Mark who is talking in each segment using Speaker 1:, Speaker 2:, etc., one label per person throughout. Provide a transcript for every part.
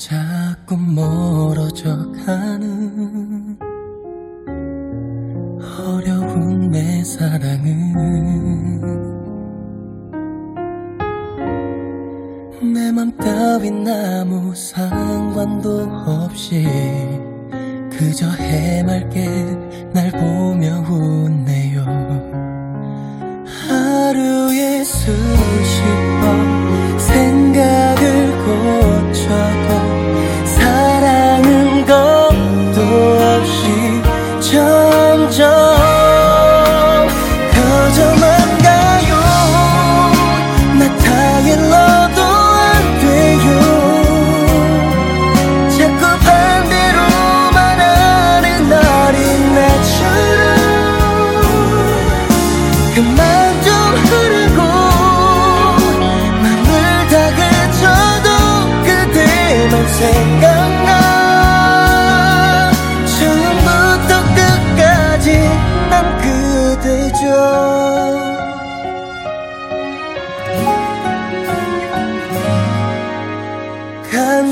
Speaker 1: 자꾸 멀어져 가는 어려운 내 사랑은 내 맘 따윈 아무 상관도 없이 그저 해맑게 날 보며 우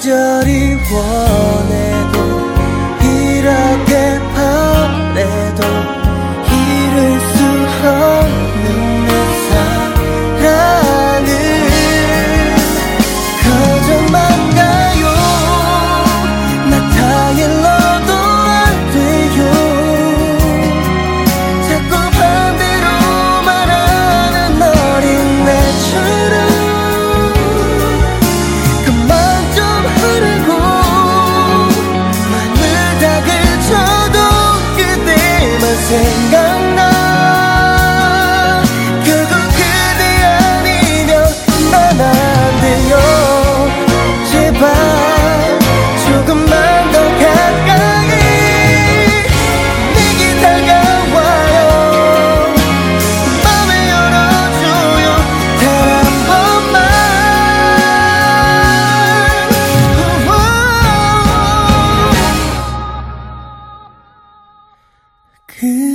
Speaker 1: 这里我。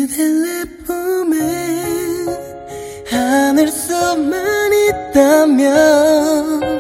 Speaker 1: 그댈 내 품에 안을 수만 있다면